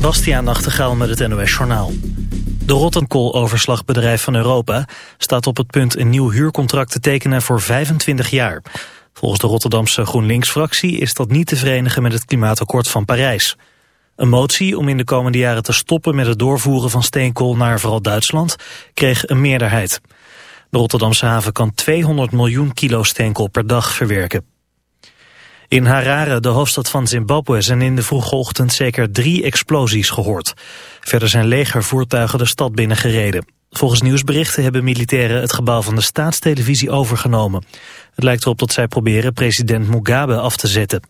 Bastiaan Nachtegaal met het NOS Journaal. De Rottenkooloverslagbedrijf van Europa staat op het punt een nieuw huurcontract te tekenen voor 25 jaar. Volgens de Rotterdamse GroenLinks-fractie is dat niet te verenigen met het klimaatakkoord van Parijs. Een motie om in de komende jaren te stoppen met het doorvoeren van steenkool naar vooral Duitsland kreeg een meerderheid. De Rotterdamse haven kan 200 miljoen kilo steenkool per dag verwerken. In Harare, de hoofdstad van Zimbabwe, zijn in de vroege ochtend zeker drie explosies gehoord. Verder zijn legervoertuigen de stad binnengereden. Volgens nieuwsberichten hebben militairen het gebouw van de staatstelevisie overgenomen. Het lijkt erop dat zij proberen president Mugabe af te zetten.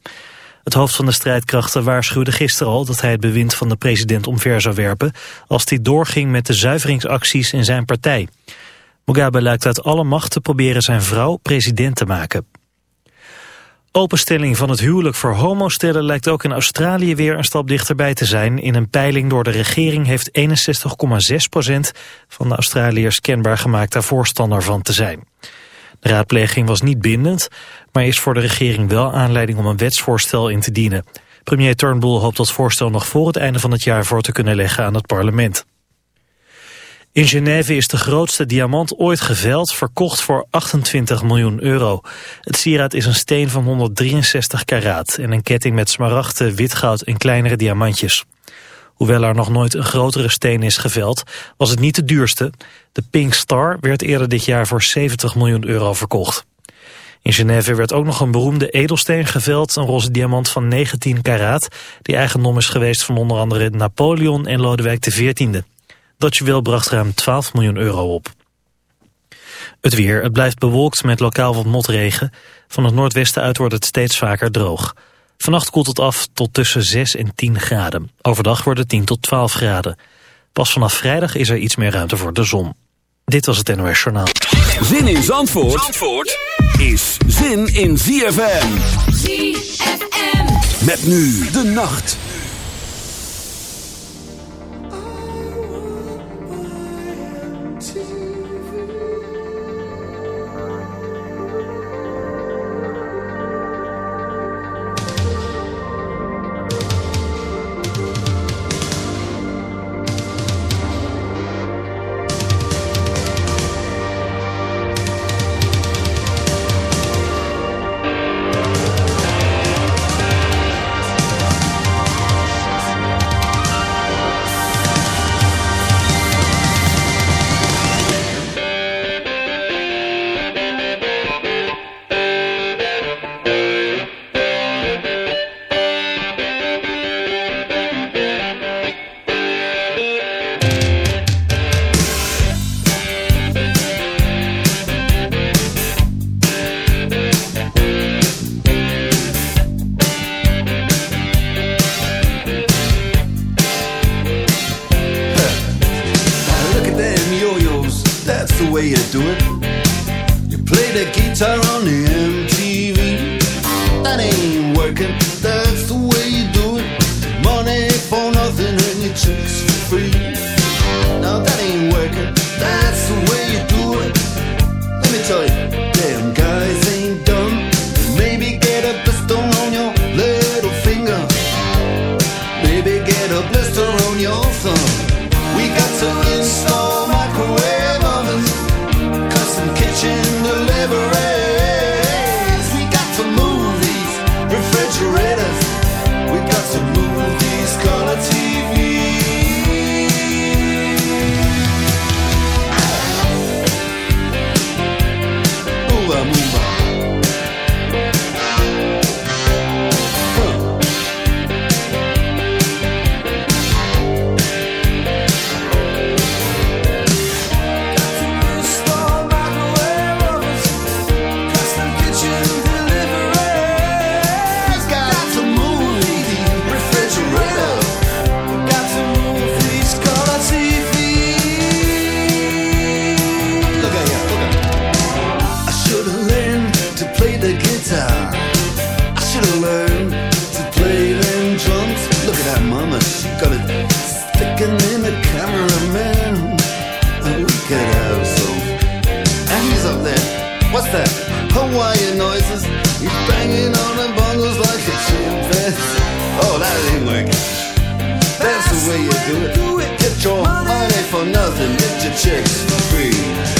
Het hoofd van de strijdkrachten waarschuwde gisteren al dat hij het bewind van de president omver zou werpen als hij doorging met de zuiveringsacties in zijn partij. Mugabe lijkt uit alle macht te proberen zijn vrouw president te maken. Openstelling van het huwelijk voor homostellen lijkt ook in Australië weer een stap dichterbij te zijn. In een peiling door de regering heeft 61,6% van de Australiërs kenbaar gemaakt daar voorstander van te zijn. De raadpleging was niet bindend, maar is voor de regering wel aanleiding om een wetsvoorstel in te dienen. Premier Turnbull hoopt dat voorstel nog voor het einde van het jaar voor te kunnen leggen aan het parlement. In Genève is de grootste diamant ooit geveld, verkocht voor 28 miljoen euro. Het sieraad is een steen van 163 karaat en een ketting met smaragden, witgoud en kleinere diamantjes. Hoewel er nog nooit een grotere steen is geveld, was het niet de duurste. De Pink Star werd eerder dit jaar voor 70 miljoen euro verkocht. In Genève werd ook nog een beroemde edelsteen geveld, een roze diamant van 19 karaat, die eigendom is geweest van onder andere Napoleon en Lodewijk XIV. Dat juweel bracht ruim 12 miljoen euro op. Het weer. Het blijft bewolkt met lokaal wat motregen. Van het noordwesten uit wordt het steeds vaker droog. Vannacht koelt het af tot tussen 6 en 10 graden. Overdag wordt het 10 tot 12 graden. Pas vanaf vrijdag is er iets meer ruimte voor de zon. Dit was het NOS Journaal. Zin in Zandvoort, Zandvoort is zin in ZFM. ZFM. Met nu de nacht. get a blister on your thumb. We got to install. Way you do it. Get your money for nothing, get your chicks for free.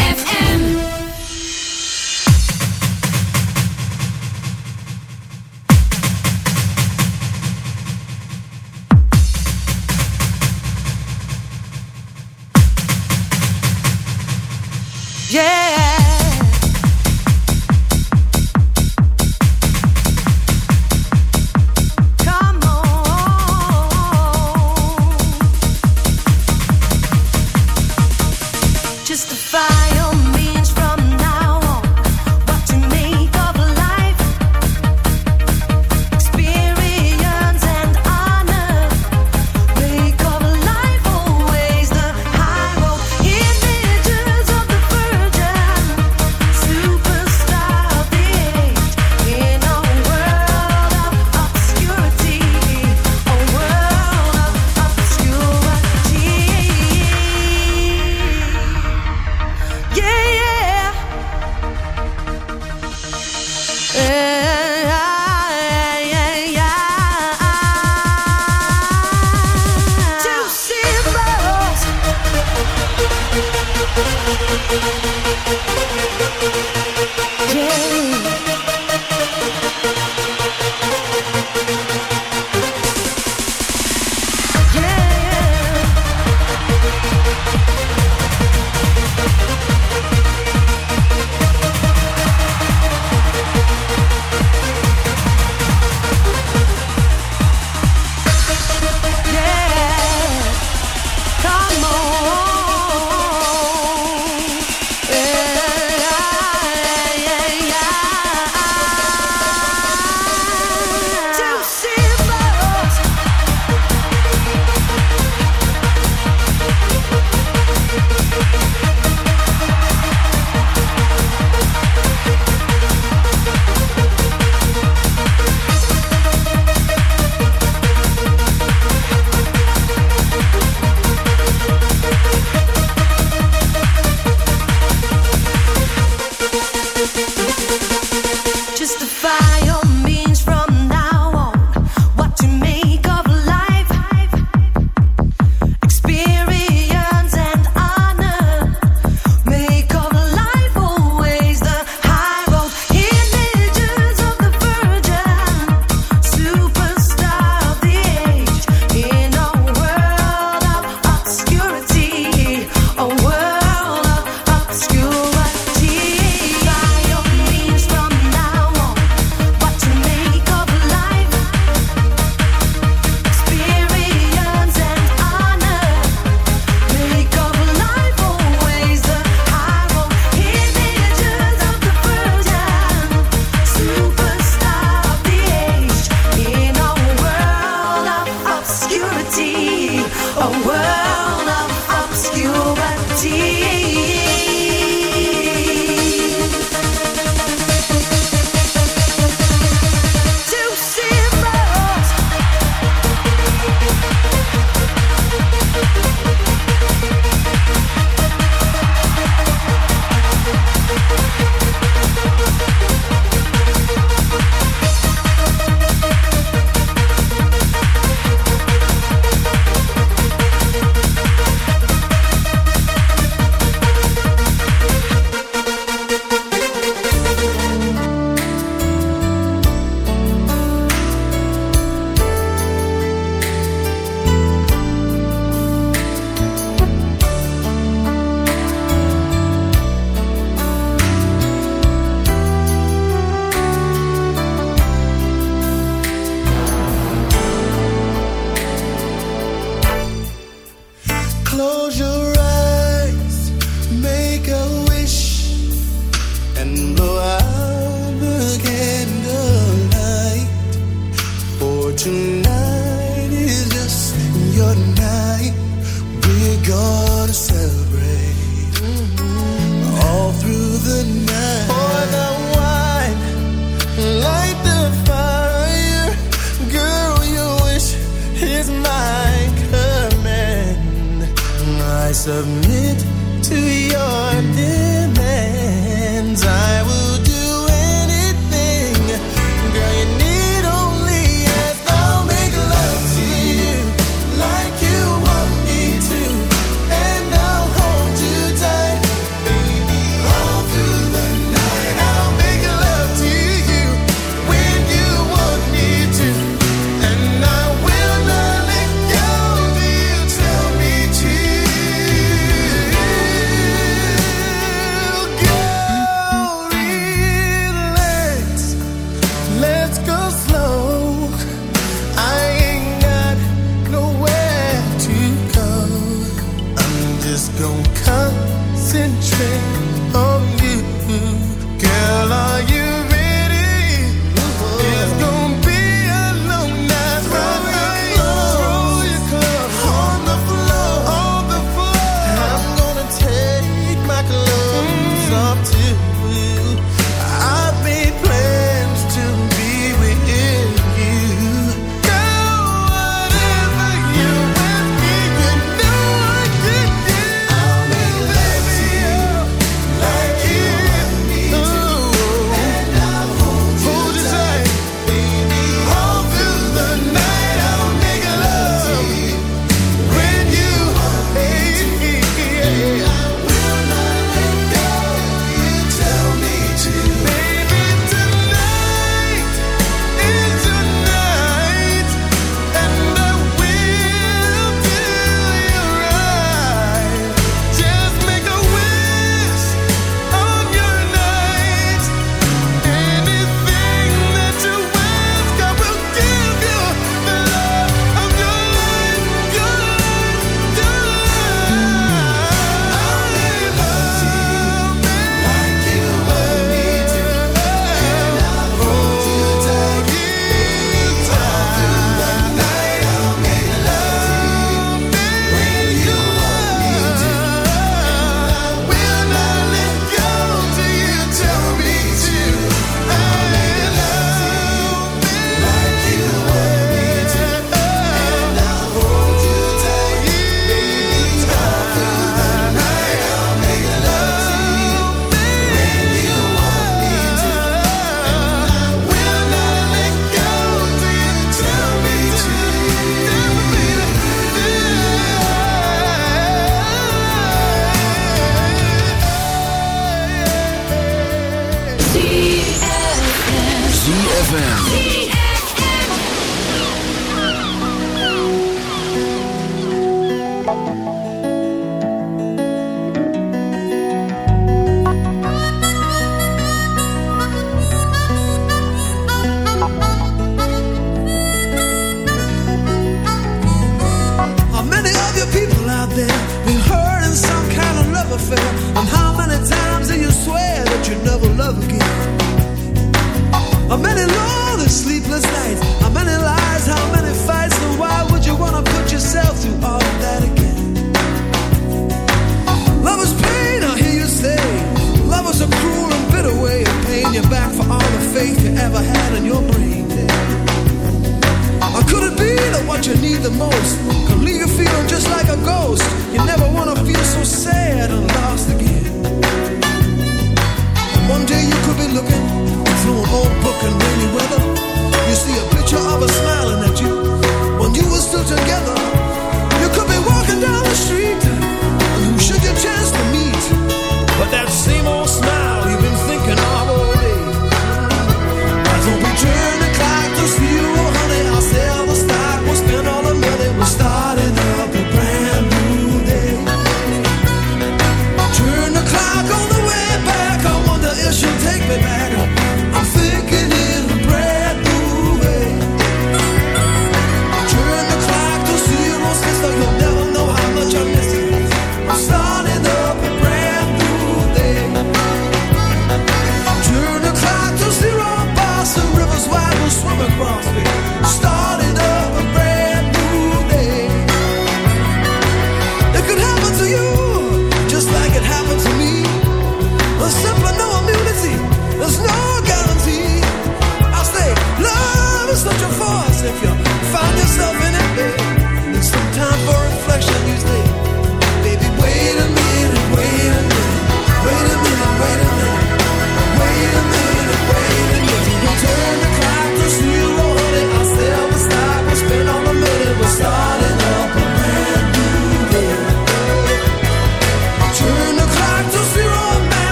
Concentrate on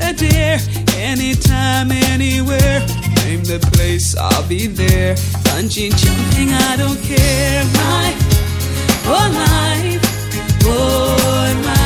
a dare. Anytime, anywhere. Name the place, I'll be there. Bungee jumping, I don't care. My oh life, oh my.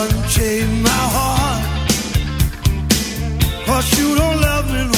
Unchain my heart. Cause you don't love me no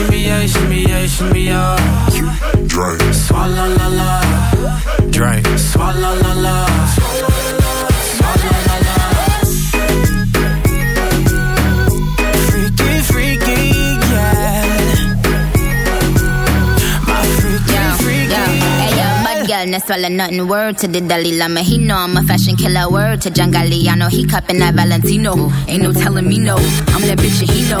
Shimmy, shimmy, yeah, shimmy, yeah, shimmy, yeah. Drink. Swalla la la. Drink, swalla la la. Swalla la la. Freaky, freaky, yeah. My freaky, Yo, freaky. yo, hey yo, bad girl, no swallow nothing. Word to the Dalai Lama, he know I'm a fashion killer. Word to John Galliano, he cupping that Valentino. Ain't no telling me no, I'm that bitch and he know.